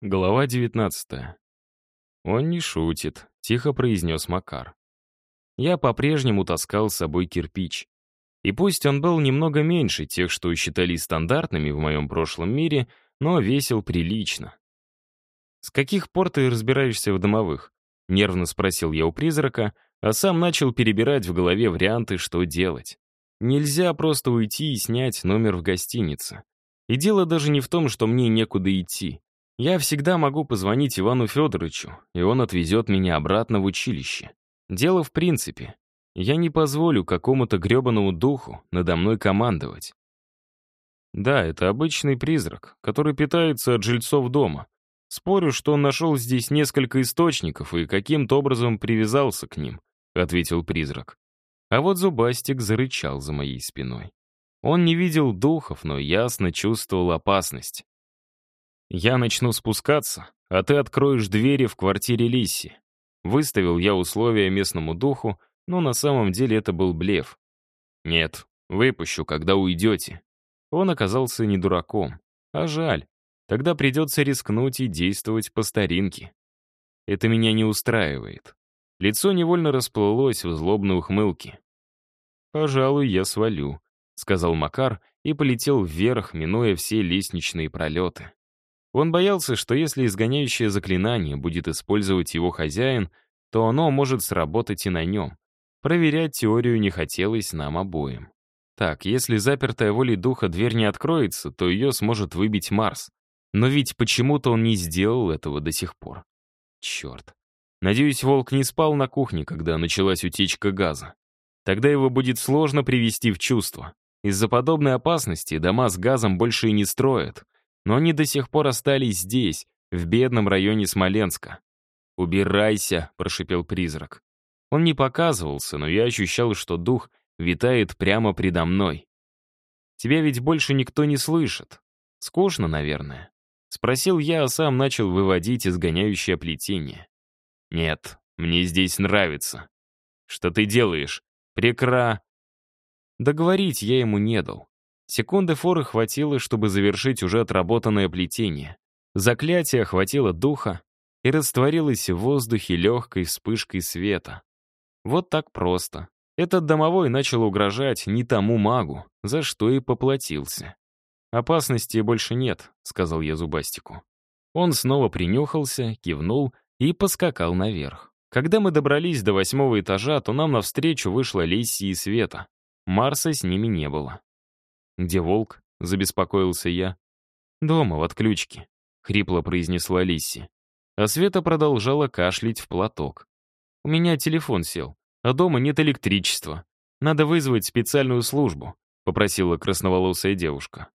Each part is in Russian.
Глава 19. «Он не шутит», — тихо произнес Макар. Я по-прежнему таскал с собой кирпич. И пусть он был немного меньше тех, что считались стандартными в моем прошлом мире, но весил прилично. «С каких пор ты разбираешься в домовых?» — нервно спросил я у призрака, а сам начал перебирать в голове варианты, что делать. Нельзя просто уйти и снять номер в гостинице. И дело даже не в том, что мне некуда идти. Я всегда могу позвонить Ивану Федоровичу, и он отвезет меня обратно в училище. Дело в принципе. Я не позволю какому-то гребаному духу надо мной командовать. Да, это обычный призрак, который питается от жильцов дома. Спорю, что он нашел здесь несколько источников и каким-то образом привязался к ним, ответил призрак. А вот Зубастик зарычал за моей спиной. Он не видел духов, но ясно чувствовал опасность. «Я начну спускаться, а ты откроешь двери в квартире Лисси». Выставил я условия местному духу, но на самом деле это был блеф. «Нет, выпущу, когда уйдете». Он оказался не дураком. А жаль. Тогда придется рискнуть и действовать по старинке. Это меня не устраивает. Лицо невольно расплылось в злобной ухмылке. «Пожалуй, я свалю», — сказал Макар и полетел вверх, минуя все лестничные пролеты. Он боялся, что если изгоняющее заклинание будет использовать его хозяин, то оно может сработать и на нем. Проверять теорию не хотелось нам обоим. Так, если запертая волей духа дверь не откроется, то ее сможет выбить Марс. Но ведь почему-то он не сделал этого до сих пор. Черт. Надеюсь, волк не спал на кухне, когда началась утечка газа. Тогда его будет сложно привести в чувство. Из-за подобной опасности дома с газом больше и не строят — но они до сих пор остались здесь, в бедном районе Смоленска. «Убирайся», — прошипел призрак. Он не показывался, но я ощущал, что дух витает прямо предо мной. «Тебя ведь больше никто не слышит. Скучно, наверное?» Спросил я, а сам начал выводить изгоняющее плетение. «Нет, мне здесь нравится». «Что ты делаешь? Прекра...» Договорить я ему не дал. Секунды форы хватило, чтобы завершить уже отработанное плетение. Заклятие охватило духа и растворилось в воздухе легкой вспышкой света. Вот так просто. Этот домовой начал угрожать не тому магу, за что и поплатился. «Опасности больше нет», — сказал я Зубастику. Он снова принюхался, кивнул и поскакал наверх. Когда мы добрались до восьмого этажа, то нам навстречу вышла Лисси и Света. Марса с ними не было. «Где волк?» — забеспокоился я. «Дома, в отключке», — хрипло произнесла Лисси. А Света продолжала кашлять в платок. «У меня телефон сел, а дома нет электричества. Надо вызвать специальную службу», — попросила красноволосая девушка.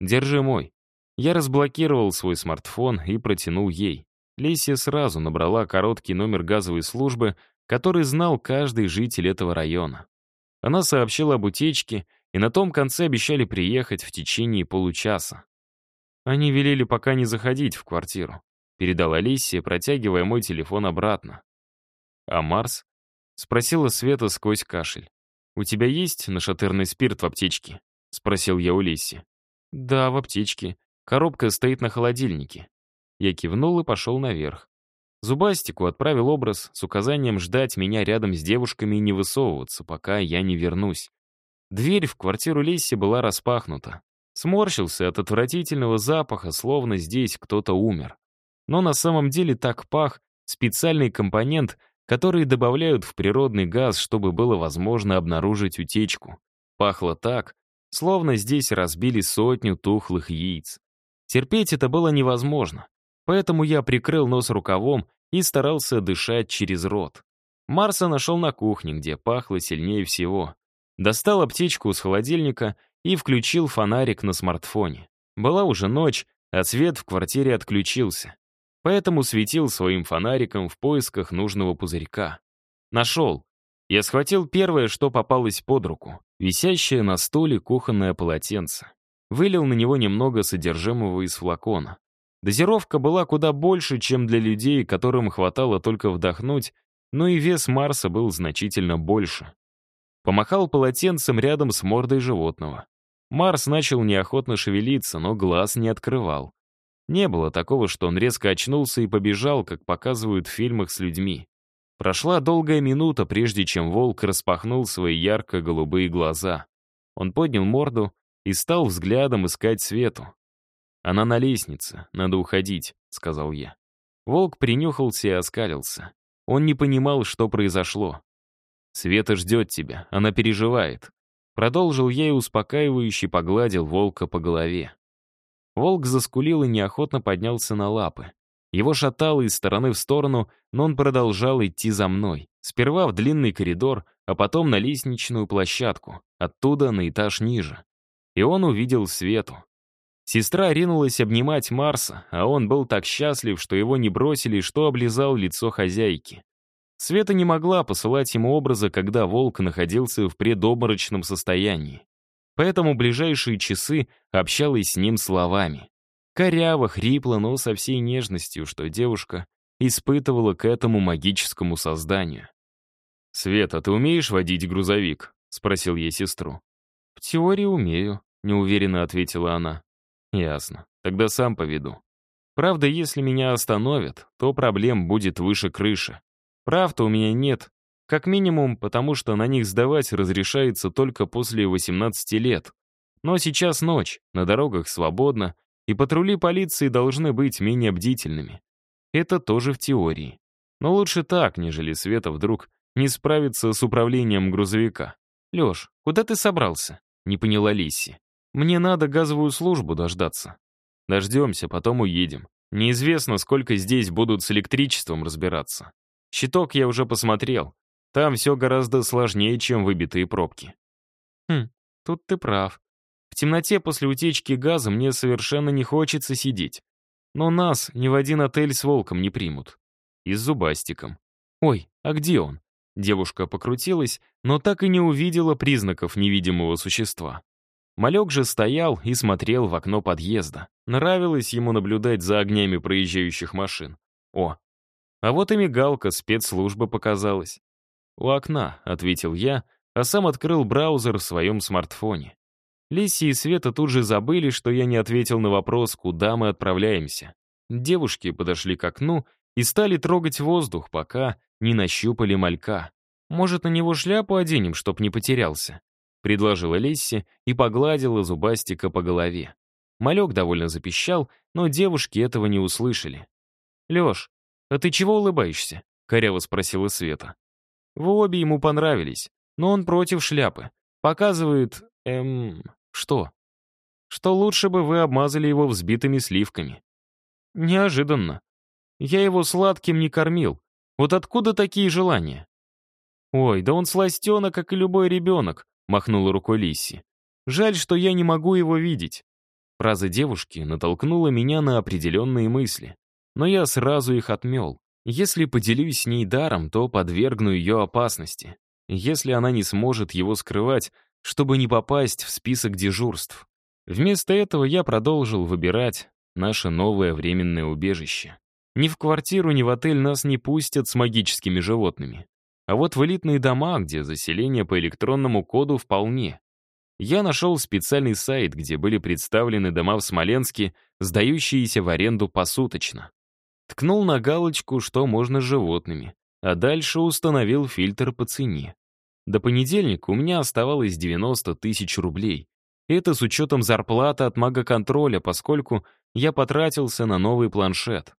«Держи мой». Я разблокировал свой смартфон и протянул ей. Лисия сразу набрала короткий номер газовой службы, который знал каждый житель этого района. Она сообщила об утечке и на том конце обещали приехать в течение получаса. Они велели пока не заходить в квартиру, передала Алисия, протягивая мой телефон обратно. «А Марс?» — спросила Света сквозь кашель. «У тебя есть нашатырный спирт в аптечке?» — спросил я у Лиси. «Да, в аптечке. Коробка стоит на холодильнике». Я кивнул и пошел наверх. Зубастику отправил образ с указанием ждать меня рядом с девушками и не высовываться, пока я не вернусь. Дверь в квартиру Лесси была распахнута. Сморщился от отвратительного запаха, словно здесь кто-то умер. Но на самом деле так пах специальный компонент, который добавляют в природный газ, чтобы было возможно обнаружить утечку. Пахло так, словно здесь разбили сотню тухлых яиц. Терпеть это было невозможно, поэтому я прикрыл нос рукавом и старался дышать через рот. Марса нашел на кухне, где пахло сильнее всего. Достал аптечку с холодильника и включил фонарик на смартфоне. Была уже ночь, а свет в квартире отключился. Поэтому светил своим фонариком в поисках нужного пузырька. Нашел. Я схватил первое, что попалось под руку. Висящее на столе кухонное полотенце. Вылил на него немного содержимого из флакона. Дозировка была куда больше, чем для людей, которым хватало только вдохнуть, но и вес Марса был значительно больше. Помахал полотенцем рядом с мордой животного. Марс начал неохотно шевелиться, но глаз не открывал. Не было такого, что он резко очнулся и побежал, как показывают в фильмах с людьми. Прошла долгая минута, прежде чем волк распахнул свои ярко-голубые глаза. Он поднял морду и стал взглядом искать Свету. «Она на лестнице, надо уходить», — сказал я. Волк принюхался и оскалился. Он не понимал, что произошло. «Света ждет тебя, она переживает». Продолжил я и успокаивающе погладил волка по голове. Волк заскулил и неохотно поднялся на лапы. Его шатало из стороны в сторону, но он продолжал идти за мной. Сперва в длинный коридор, а потом на лестничную площадку, оттуда на этаж ниже. И он увидел Свету. Сестра ринулась обнимать Марса, а он был так счастлив, что его не бросили, что облизал лицо хозяйки. Света не могла посылать ему образа, когда волк находился в предобморочном состоянии. Поэтому ближайшие часы общалась с ним словами. Коряво, хрипло, но со всей нежностью, что девушка испытывала к этому магическому созданию. «Света, ты умеешь водить грузовик?» — спросил ей сестру. «В теории умею», — неуверенно ответила она. «Ясно. Тогда сам поведу. Правда, если меня остановят, то проблем будет выше крыши. Прав-то у меня нет. Как минимум, потому что на них сдавать разрешается только после 18 лет. Но сейчас ночь, на дорогах свободно, и патрули полиции должны быть менее бдительными. Это тоже в теории. Но лучше так, нежели Света вдруг не справится с управлением грузовика. «Лёш, куда ты собрался?» — не поняла Лисси. «Мне надо газовую службу дождаться». «Дождемся, потом уедем. Неизвестно, сколько здесь будут с электричеством разбираться. Щиток я уже посмотрел. Там все гораздо сложнее, чем выбитые пробки». «Хм, тут ты прав. В темноте после утечки газа мне совершенно не хочется сидеть. Но нас ни в один отель с волком не примут. И с зубастиком. Ой, а где он? Девушка покрутилась, но так и не увидела признаков невидимого существа. Малек же стоял и смотрел в окно подъезда. Нравилось ему наблюдать за огнями проезжающих машин. О, а вот и мигалка спецслужбы показалась. «У окна», — ответил я, а сам открыл браузер в своем смартфоне. Лиси и Света тут же забыли, что я не ответил на вопрос, куда мы отправляемся. Девушки подошли к окну и стали трогать воздух, пока не нащупали малька. «Может, на него шляпу оденем, чтоб не потерялся?» — предложила Лесси и погладила зубастика по голове. Малек довольно запищал, но девушки этого не услышали. «Леш, а ты чего улыбаешься?» — коряво спросила Света. Вы обе ему понравились, но он против шляпы. Показывает, эм, что? Что лучше бы вы обмазали его взбитыми сливками. Неожиданно. Я его сладким не кормил. Вот откуда такие желания? Ой, да он сластена, как и любой ребенок, махнула рукой Лисси. Жаль, что я не могу его видеть. Фраза девушки натолкнула меня на определенные мысли. Но я сразу их отмел. Если поделюсь с ней даром, то подвергну ее опасности. Если она не сможет его скрывать, чтобы не попасть в список дежурств. Вместо этого я продолжил выбирать наше новое временное убежище. Ни в квартиру, ни в отель нас не пустят с магическими животными. А вот в элитные дома, где заселение по электронному коду вполне. Я нашел специальный сайт, где были представлены дома в Смоленске, сдающиеся в аренду посуточно. Ткнул на галочку, что можно с животными, а дальше установил фильтр по цене. До понедельника у меня оставалось 90 тысяч рублей. Это с учетом зарплаты от мага-контроля, поскольку я потратился на новый планшет.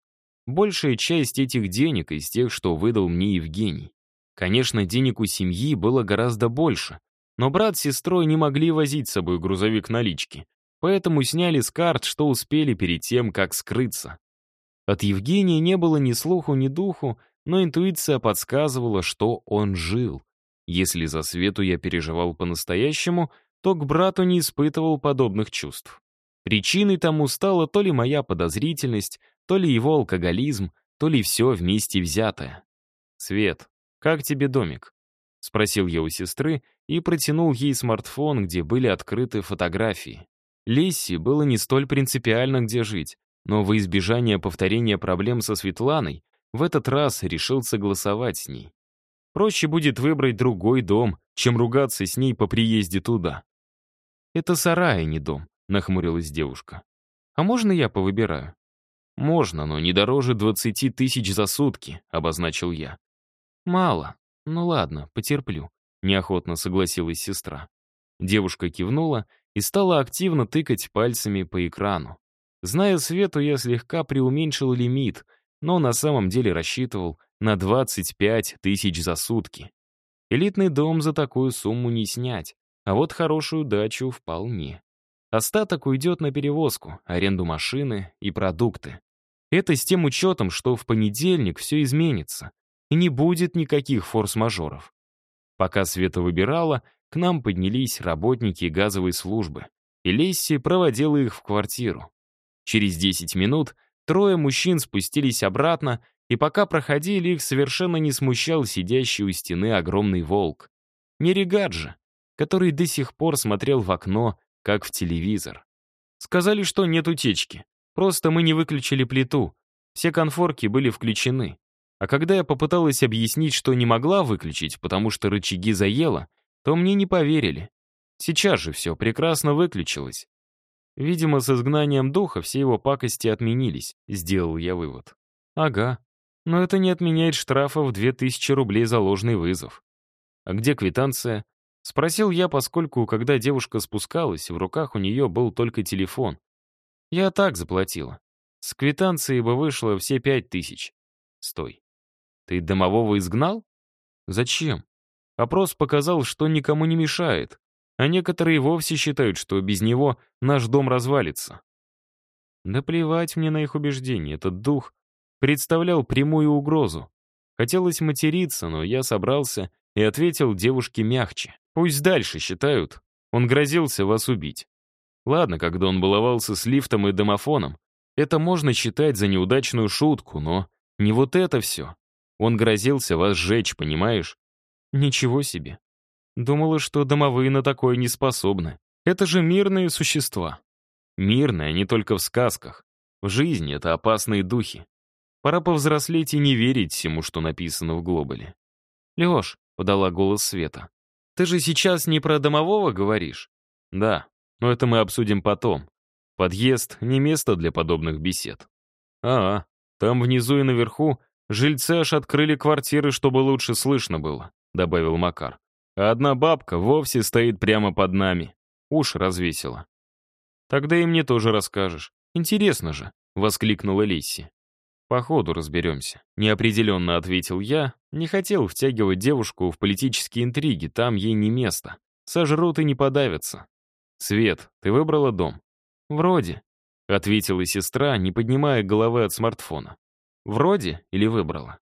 Большая часть этих денег из тех, что выдал мне Евгений. Конечно, денег у семьи было гораздо больше, но брат с сестрой не могли возить с собой грузовик налички, поэтому сняли с карт, что успели перед тем, как скрыться. От Евгения не было ни слуху, ни духу, но интуиция подсказывала, что он жил. Если за Свету я переживал по-настоящему, то к брату не испытывал подобных чувств. Причиной тому стала то ли моя подозрительность, то ли его алкоголизм, то ли все вместе взятое. «Свет, как тебе домик?» — спросил я у сестры и протянул ей смартфон, где были открыты фотографии. Лесси было не столь принципиально, где жить, но во избежание повторения проблем со Светланой в этот раз решил согласовать с ней. Проще будет выбрать другой дом, чем ругаться с ней по приезде туда. «Это сарай, а не дом», — нахмурилась девушка. «А можно я повыбираю?» «Можно, но не дороже 20 тысяч за сутки», — обозначил я. «Мало. Ну ладно, потерплю», — неохотно согласилась сестра. Девушка кивнула и стала активно тыкать пальцами по экрану. Зная Свету, я слегка преуменьшил лимит, но на самом деле рассчитывал на 25 тысяч за сутки. Элитный дом за такую сумму не снять, а вот хорошую дачу вполне. Остаток уйдет на перевозку, аренду машины и продукты. Это с тем учетом, что в понедельник все изменится, и не будет никаких форс-мажоров. Пока Света выбирала, к нам поднялись работники газовой службы, и Лесси проводила их в квартиру. Через 10 минут трое мужчин спустились обратно, и пока проходили, их совершенно не смущал сидящий у стены огромный волк. Не Регаджа, который до сих пор смотрел в окно, как в телевизор. Сказали, что нет утечки. Просто мы не выключили плиту. Все конфорки были включены. А когда я попыталась объяснить, что не могла выключить, потому что рычаги заело, то мне не поверили. Сейчас же все прекрасно выключилось. Видимо, с изгнанием духа все его пакости отменились, сделал я вывод. Ага. Но это не отменяет штрафа в 2000 рублей за ложный вызов. А где квитанция? Спросил я, поскольку, когда девушка спускалась, в руках у нее был только телефон. Я так заплатила. С квитанции бы вышло все пять тысяч. Стой. Ты домового изгнал? Зачем? Опрос показал, что никому не мешает, а некоторые вовсе считают, что без него наш дом развалится. Да плевать мне на их убеждения, этот дух представлял прямую угрозу. Хотелось материться, но я собрался и ответил девушке мягче. Пусть дальше считают, он грозился вас убить. Ладно, когда он баловался с лифтом и домофоном, это можно считать за неудачную шутку, но не вот это все. Он грозился вас сжечь, понимаешь? Ничего себе. Думала, что домовые на такое не способны. Это же мирные существа. Мирные, не только в сказках. В жизни это опасные духи. Пора повзрослеть и не верить всему, что написано в глобале. «Леш», — подала голос Света, — «ты же сейчас не про домового говоришь?» «Да, но это мы обсудим потом. Подъезд — не место для подобных бесед. А, там внизу и наверху жильцы аж открыли квартиры, чтобы лучше слышно было, добавил Макар. А одна бабка вовсе стоит прямо под нами. Уж развесила. Тогда и мне тоже расскажешь. Интересно же, воскликнула Лисси. По ходу разберемся. Неопределенно ответил я, не хотел втягивать девушку в политические интриги, там ей не место. Сожрут и не подавятся. «Свет, ты выбрала дом?» «Вроде», — ответила сестра, не поднимая головы от смартфона. «Вроде или выбрала?»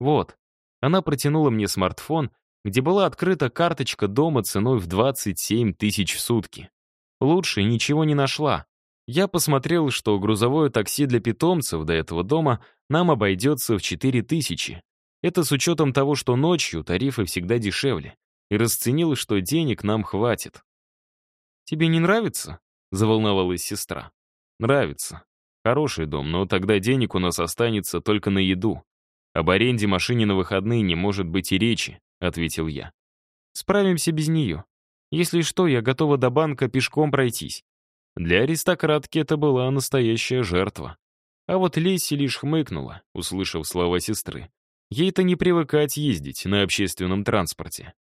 «Вот». Она протянула мне смартфон, где была открыта карточка дома ценой в 27 тысяч в сутки. Лучше ничего не нашла. Я посмотрел, что грузовое такси для питомцев до этого дома нам обойдется в 4 тысячи. Это с учетом того, что ночью тарифы всегда дешевле. И расценил, что денег нам хватит. «Тебе не нравится?» — заволновалась сестра. «Нравится. Хороший дом, но тогда денег у нас останется только на еду. Об аренде машине на выходные не может быть и речи», — ответил я. «Справимся без нее. Если что, я готова до банка пешком пройтись». Для аристократки это была настоящая жертва. А вот Лесси лишь хмыкнула, услышав слова сестры. Ей-то не привыкать ездить на общественном транспорте.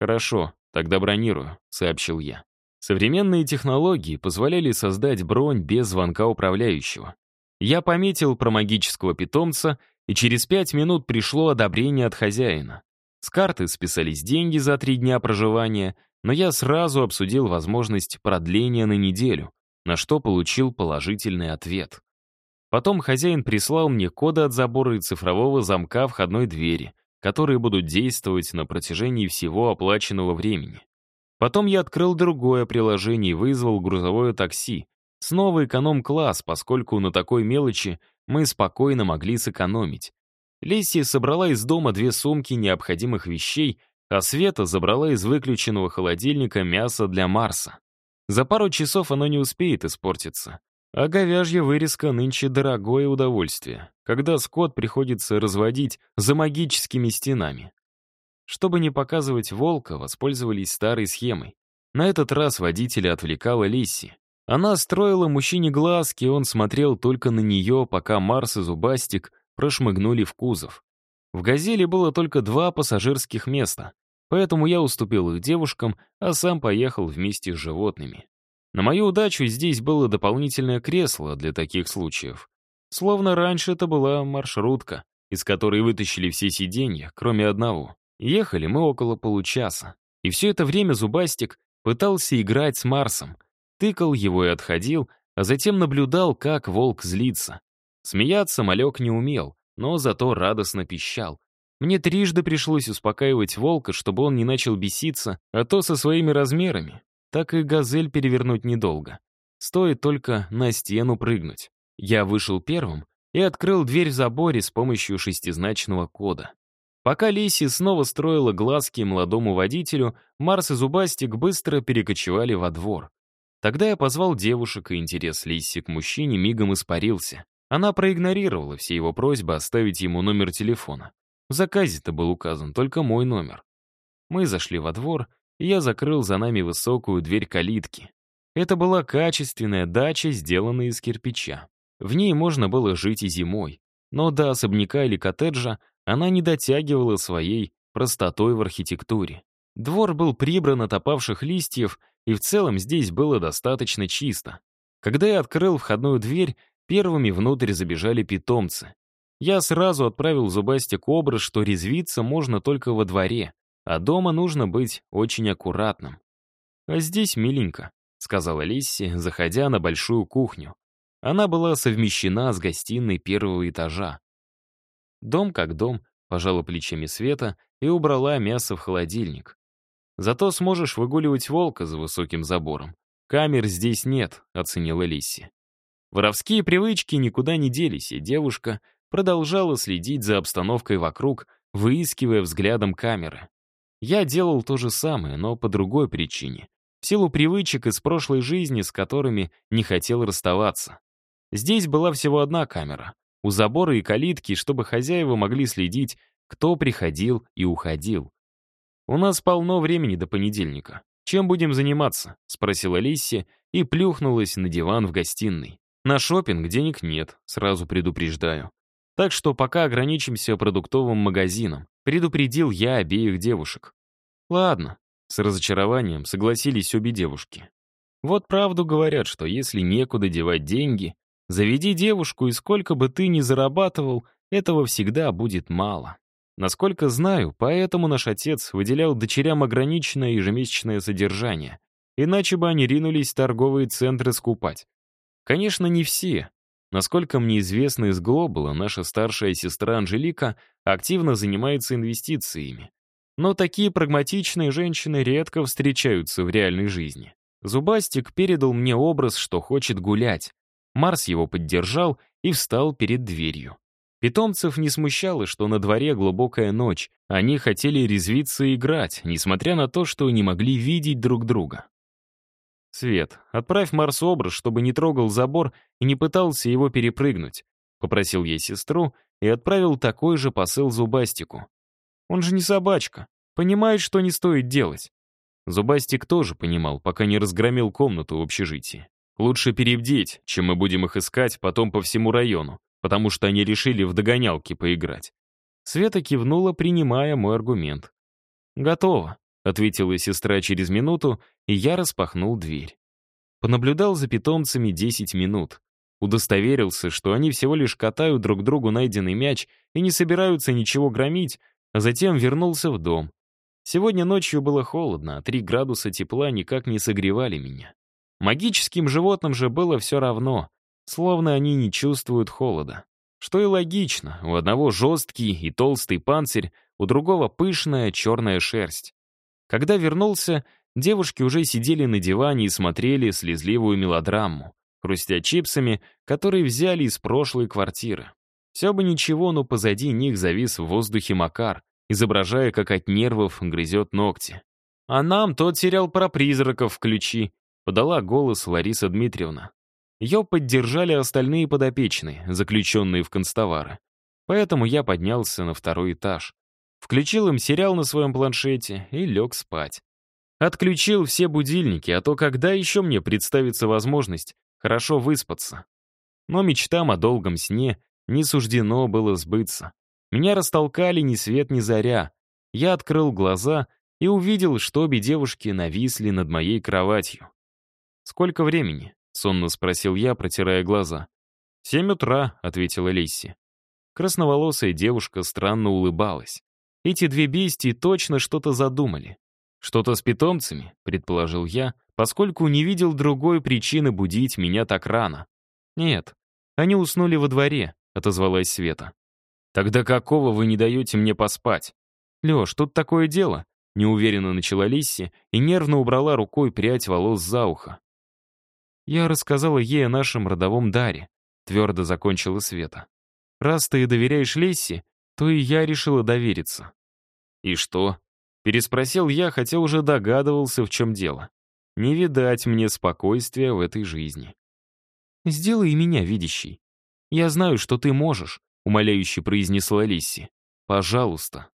«Хорошо, тогда бронирую», — сообщил я. Современные технологии позволяли создать бронь без звонка управляющего. Я пометил про магического питомца, и через пять минут пришло одобрение от хозяина. С карты списались деньги за три дня проживания, но я сразу обсудил возможность продления на неделю, на что получил положительный ответ. Потом хозяин прислал мне коды от забора и цифрового замка входной двери, которые будут действовать на протяжении всего оплаченного времени. Потом я открыл другое приложение и вызвал грузовое такси. Снова эконом-класс, поскольку на такой мелочи мы спокойно могли сэкономить. Лесси собрала из дома две сумки необходимых вещей, а Света забрала из выключенного холодильника мясо для Марса. За пару часов оно не успеет испортиться. А говяжья вырезка нынче дорогое удовольствие, когда скот приходится разводить за магическими стенами. Чтобы не показывать волка, воспользовались старой схемой. На этот раз водителя отвлекала Лисси. Она строила мужчине глазки, он смотрел только на нее, пока Марс и Зубастик прошмыгнули в кузов. В «Газели» было только два пассажирских места, поэтому я уступил их девушкам, а сам поехал вместе с животными. На мою удачу здесь было дополнительное кресло для таких случаев. Словно раньше это была маршрутка, из которой вытащили все сиденья, кроме одного. Ехали мы около получаса. И все это время Зубастик пытался играть с Марсом, тыкал его и отходил, а затем наблюдал, как волк злится. Смеяться малек не умел, но зато радостно пищал. Мне трижды пришлось успокаивать волка, чтобы он не начал беситься, а то со своими размерами. Так и газель перевернуть недолго. Стоит только на стену прыгнуть. Я вышел первым и открыл дверь в заборе с помощью шестизначного кода. Пока Лиси снова строила глазки молодому водителю, Марс и Зубастик быстро перекочевали во двор. Тогда я позвал девушек, и интерес Лиси к мужчине мигом испарился. Она проигнорировала все его просьбы оставить ему номер телефона. В заказе-то был указан только мой номер. Мы зашли во двор, и я закрыл за нами высокую дверь калитки. Это была качественная дача, сделанная из кирпича. В ней можно было жить и зимой, но до особняка или коттеджа она не дотягивала своей простотой в архитектуре. Двор был прибран от опавших листьев, и в целом здесь было достаточно чисто. Когда я открыл входную дверь, первыми внутрь забежали питомцы. Я сразу отправил Зубастик образ, что резвиться можно только во дворе, а дома нужно быть очень аккуратным. «А здесь миленько», — сказала Лисси, заходя на большую кухню. Она была совмещена с гостиной первого этажа. Дом как дом, пожала плечами Света и убрала мясо в холодильник. Зато сможешь выгуливать волка за высоким забором. Камер здесь нет, оценила Лисси. Воровские привычки никуда не делись, и девушка продолжала следить за обстановкой вокруг, выискивая взглядом камеры. Я делал то же самое, но по другой причине. В силу привычек из прошлой жизни, с которыми не хотел расставаться. Здесь была всего одна камера, у забора и калитки, чтобы хозяева могли следить, кто приходил и уходил. «У нас полно времени до понедельника. Чем будем заниматься?» — спросила Лисси и плюхнулась на диван в гостиной. «На шопинг денег нет, сразу предупреждаю. Так что пока ограничимся продуктовым магазином», — предупредил я обеих девушек. «Ладно», — с разочарованием согласились обе девушки. Вот правду говорят, что если некуда девать деньги, Заведи девушку, и сколько бы ты ни зарабатывал, этого всегда будет мало. Насколько знаю, поэтому наш отец выделял дочерям ограниченное ежемесячное содержание. Иначе бы они ринулись в торговые центры скупать. Конечно, не все. Насколько мне известно из Глобала, наша старшая сестра Анжелика активно занимается инвестициями. Но такие прагматичные женщины редко встречаются в реальной жизни. Зубастик передал мне образ, что хочет гулять, Марс его поддержал и встал перед дверью. Питомцев не смущало, что на дворе глубокая ночь. Они хотели резвиться и играть, несмотря на то, что не могли видеть друг друга. «Свет, отправь Марсу образ, чтобы не трогал забор и не пытался его перепрыгнуть», — попросил я сестру и отправил такой же посыл Зубастику. «Он же не собачка, понимает, что не стоит делать». Зубастик тоже понимал, пока не разгромил комнату в общежитии. Лучше перебдеть, чем мы будем их искать потом по всему району, потому что они решили в догонялки поиграть. Света кивнула, принимая мой аргумент. «Готово», — ответила сестра через минуту, и я распахнул дверь. Понаблюдал за питомцами 10 минут. Удостоверился, что они всего лишь катают друг другу найденный мяч и не собираются ничего громить, а затем вернулся в дом. Сегодня ночью было холодно, а 3 градуса тепла никак не согревали меня. Магическим животным же было все равно, словно они не чувствуют холода. Что и логично, у одного жесткий и толстый панцирь, у другого пышная черная шерсть. Когда вернулся, девушки уже сидели на диване и смотрели слезливую мелодраму, хрустя чипсами, которые взяли из прошлой квартиры. Все бы ничего, но позади них завис в воздухе Макар, изображая, как от нервов грызет ногти. «А нам тот сериал про призраков включи», подала голос Лариса Дмитриевна. Ее поддержали остальные подопечные, заключенные в констовары. Поэтому я поднялся на второй этаж. Включил им сериал на своем планшете и лег спать. Отключил все будильники, а то когда еще мне представится возможность хорошо выспаться? Но мечтам о долгом сне не суждено было сбыться. Меня растолкали ни свет ни заря. Я открыл глаза и увидел, что обе девушки нависли над моей кроватью. «Сколько времени?» — сонно спросил я, протирая глаза. «Семь утра», — ответила Лисси. Красноволосая девушка странно улыбалась. Эти две бестии точно что-то задумали. «Что-то с питомцами», — предположил я, поскольку не видел другой причины будить меня так рано. «Нет, они уснули во дворе», — отозвалась Света. «Тогда какого вы не даете мне поспать?» «Леш, тут такое дело», — неуверенно начала Лисси и нервно убрала рукой прядь волос за ухо. Я рассказала ей о нашем родовом даре, твердо закончила Света. Раз ты доверяешь Лесси, то и я решила довериться. И что? Переспросил я, хотя уже догадывался, в чем дело. Не видать мне спокойствия в этой жизни. «Сделай меня видящей. Я знаю, что ты можешь», — умоляюще произнесла Лисси. «Пожалуйста».